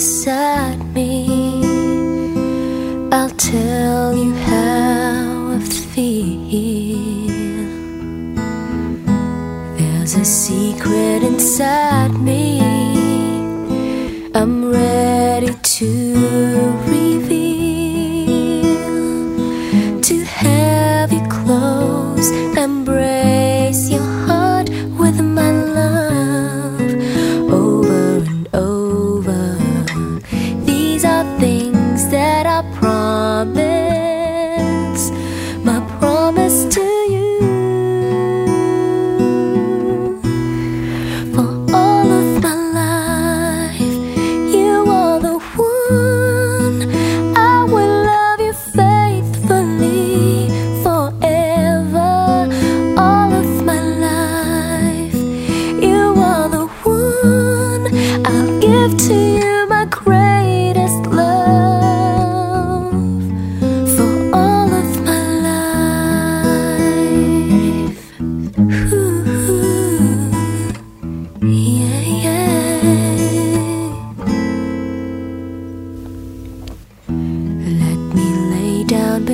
beside me. I'll tell you how I feel. There's a secret inside me. I'm ready to.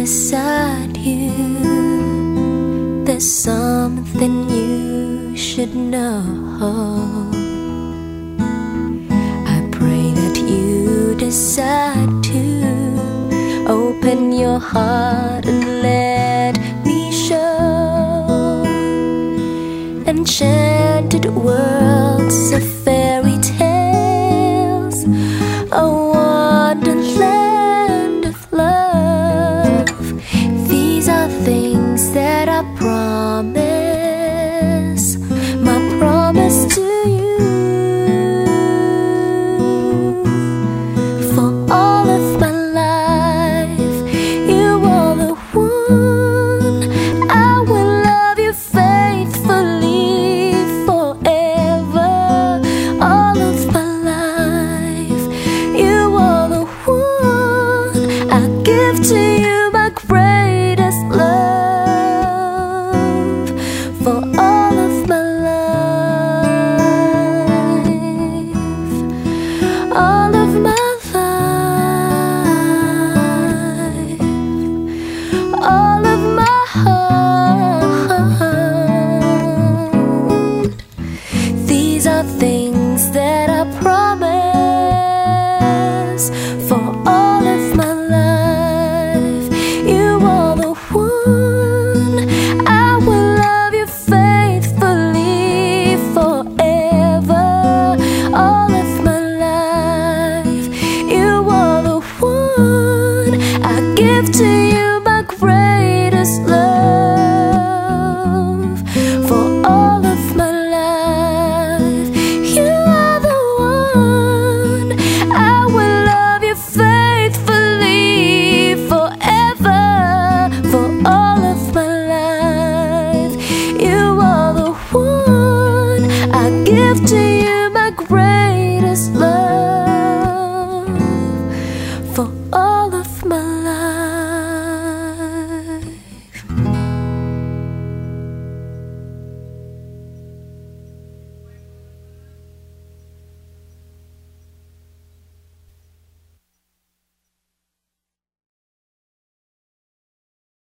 beside you. There's something you should know. I pray that you decide to open your heart and let me show enchanted words. all